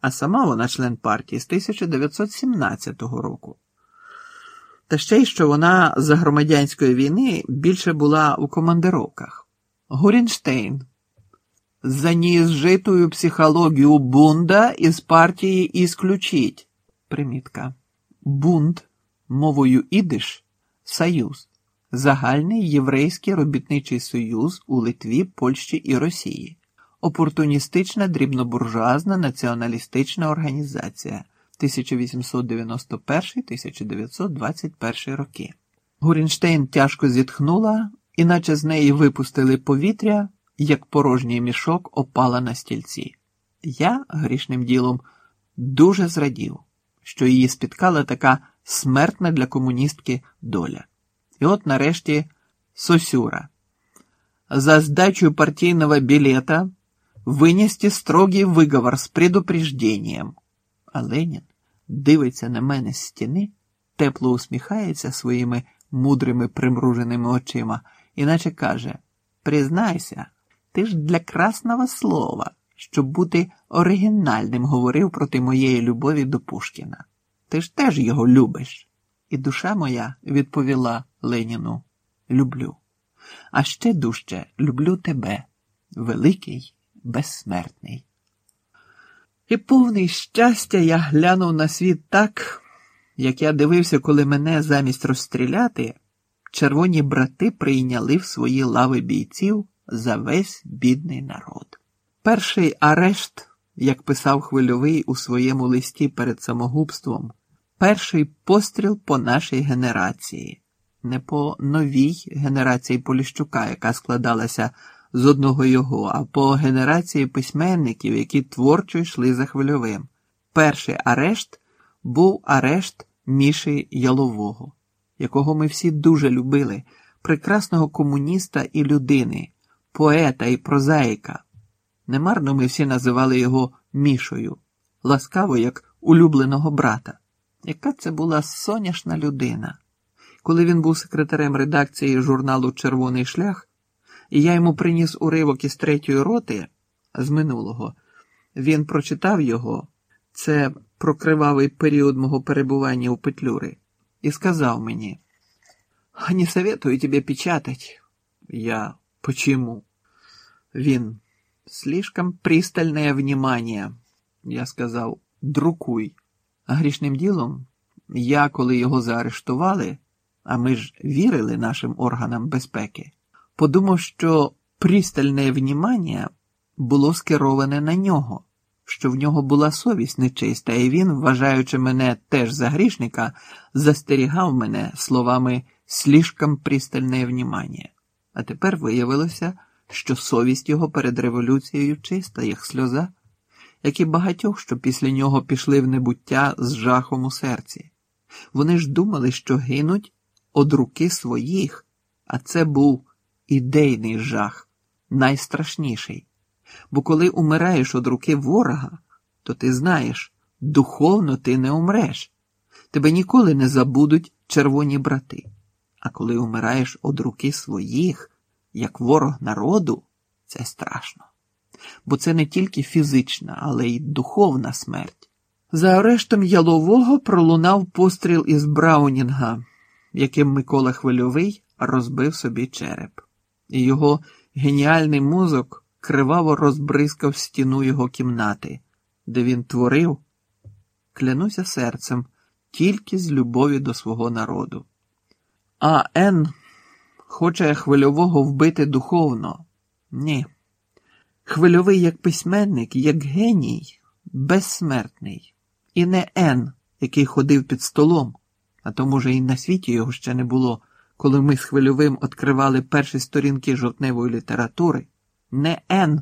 а сама вона член партії з 1917 року. Та ще й що вона за громадянської війни більше була у командировках. Гурінштейн заніс житую психологію бунда із партії ісключіть. Примітка. Бунд мовою ідиш союз. Загальний єврейський робітничий союз у Литві, Польщі і Росії. Опортуністична дрібнобуржуазна націоналістична організація 1891-1921 роки. Гурінштейн тяжко зітхнула, іначе з неї випустили повітря, як порожній мішок опала на стільці. Я грішним ділом дуже зрадів, що її спіткала така смертна для комуністки доля. І от нарешті Сосюра. За сдачу партийного билета вынести строгий виговор з предупреждением. А Ленін дивиться на мене з стіни, тепло усміхається своїми мудрими примруженими очима, іначе каже: Признайся, ти ж для красного слова, щоб бути оригінальним, говорив проти моєї любові до Пушкіна. Ти ж теж його любиш. І душа моя відповіла Леніну: Люблю. А ще дужче люблю тебе, великий, безсмертний. І повний щастя я глянув на світ так, як я дивився, коли мене замість розстріляти, червоні брати прийняли в свої лави бійців за весь бідний народ. Перший арешт, як писав хвильовий у своєму листі перед самогубством, перший постріл по нашій генерації, не по новій генерації Поліщука, яка складалася з одного його, а по генерації письменників, які творчо йшли за хвильовим. Перший арешт був арешт Міші Ялового, якого ми всі дуже любили, прекрасного комуніста і людини, поета і прозаїка. Немарно ми всі називали його Мішою, ласкаво, як улюбленого брата. Яка це була соняшна людина? Коли він був секретарем редакції журналу Червоний шлях, і я йому приніс уривок із третьої роти з минулого, він прочитав його, це про кривавий період мого перебування у Петлюри, і сказав мені: Не советую тебе печатать. Я почему? Він слишком пристальное внимание. Я сказав, друкуй. А грішним ділом, я, коли його заарештували, а ми ж вірили нашим органам безпеки, подумав, що пристальне внімання було скероване на нього, що в нього була совість нечиста, і він, вважаючи мене теж за грішника, застерігав мене словами слишком пристальне внімання. А тепер виявилося, що совість його перед революцією чиста, як сльоза, як і багатьох, що після нього пішли в небуття з жахом у серці. Вони ж думали, що гинуть од руки своїх, а це був ідейний жах, найстрашніший. Бо коли умираєш од руки ворога, то ти знаєш, духовно ти не умреш, тебе ніколи не забудуть червоні брати. А коли умираєш од руки своїх, як ворог народу, це страшно. Бо це не тільки фізична, але й духовна смерть. За арештом ялового пролунав постріл із Браунінга, яким Микола Хвильовий розбив собі череп, і його геніальний мозок криваво розбризкав стіну його кімнати, де він творив, клянуся серцем, тільки з любові до свого народу. А Н хоче хвильового вбити духовно. Ні. Хвильовий як письменник, як геній, безсмертний, і не Н, який ходив під столом, а то, може, і на світі його ще не було, коли ми з хвильовим відкривали перші сторінки жовтневої літератури, не Н,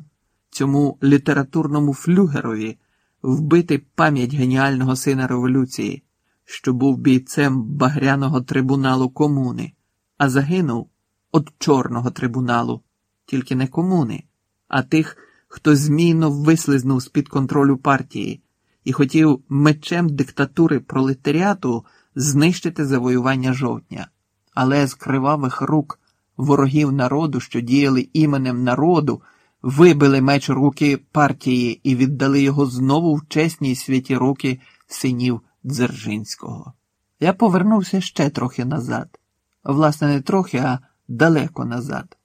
цьому літературному флюгерові вбити пам'ять геніального сина революції, що був бійцем багряного трибуналу комуни, а загинув від чорного трибуналу, тільки не комуни, а тих, хто змійно вислизнув з-під контролю партії і хотів мечем диктатури пролетаріату знищити завоювання жовтня, але з кривавих рук ворогів народу, що діяли іменем народу, вибили меч руки партії і віддали його знову в чесні й святі руки синів Дзержинського. Я повернувся ще трохи назад. Власне, не трохи, а далеко назад.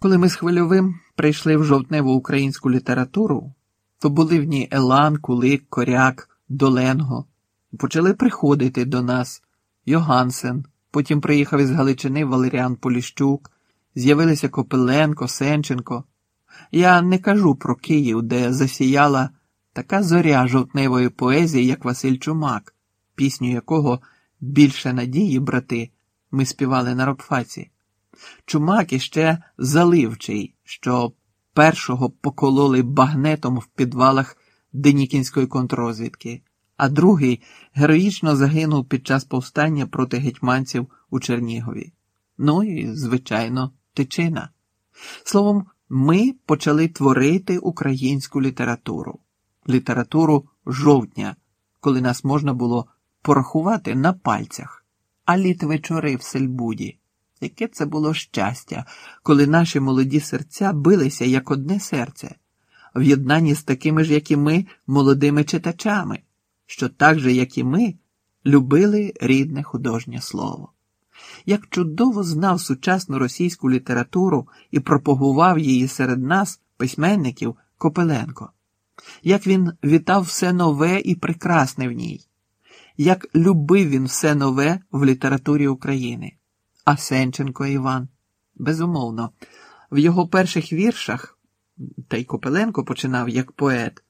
Коли ми з хвильовим прийшли в жовтневу українську літературу, то були в ній Елан, Кулик, Коряк, Доленго. Почали приходити до нас Йогансен, потім приїхав із Галичини Валеріан Поліщук, з'явилися Копиленко, Сенченко. Я не кажу про Київ, де засіяла така зоря жовтневої поезії, як Василь Чумак, пісню якого більше надії, брати, ми співали на Робфаці. Чумак іще заливчий, що першого покололи багнетом в підвалах Денікінської контррозвідки, а другий героїчно загинув під час повстання проти гетьманців у Чернігові. Ну і, звичайно, тичина. Словом, ми почали творити українську літературу, літературу жовтня, коли нас можна було порахувати на пальцях, а літ вечори в Сельбуді. Яке це було щастя, коли наші молоді серця билися як одне серце, в єднанні з такими ж, як і ми, молодими читачами, що так же, як і ми, любили рідне художнє слово. Як чудово знав сучасну російську літературу і пропагував її серед нас, письменників, Копеленко, як він вітав все нове і прекрасне в ній, як любив він все нове в літературі України. А Сенченко Іван, безумовно, в його перших віршах, та й Копеленко починав як поет,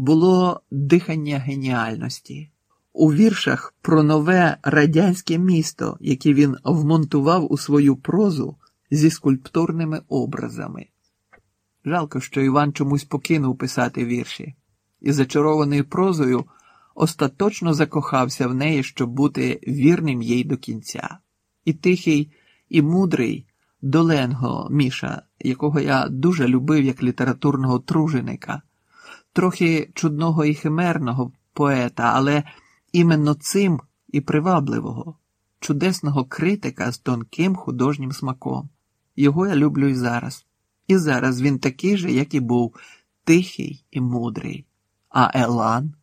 було дихання геніальності. У віршах про нове радянське місто, яке він вмонтував у свою прозу зі скульптурними образами. Жалко, що Іван чомусь покинув писати вірші, і, зачарований прозою, остаточно закохався в неї, щоб бути вірним їй до кінця і тихий, і мудрий Доленго Міша, якого я дуже любив як літературного труженика, трохи чудного і химерного поета, але іменно цим і привабливого, чудесного критика з тонким художнім смаком. Його я люблю і зараз. І зараз він такий же, як і був, тихий і мудрий. А Елан,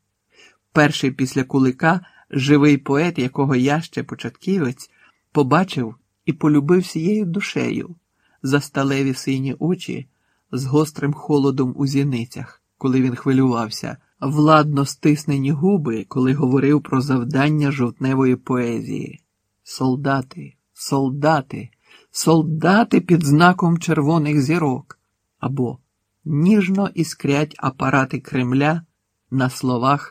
перший після кулика, живий поет, якого я ще початківець побачив і полюбив всією душею за сталеві сині очі з гострим холодом у зіницях, коли він хвилювався, владно стиснені губи, коли говорив про завдання жовтневої поезії. Солдати, солдати, солдати під знаком червоних зірок або ніжно іскрять апарати Кремля на словах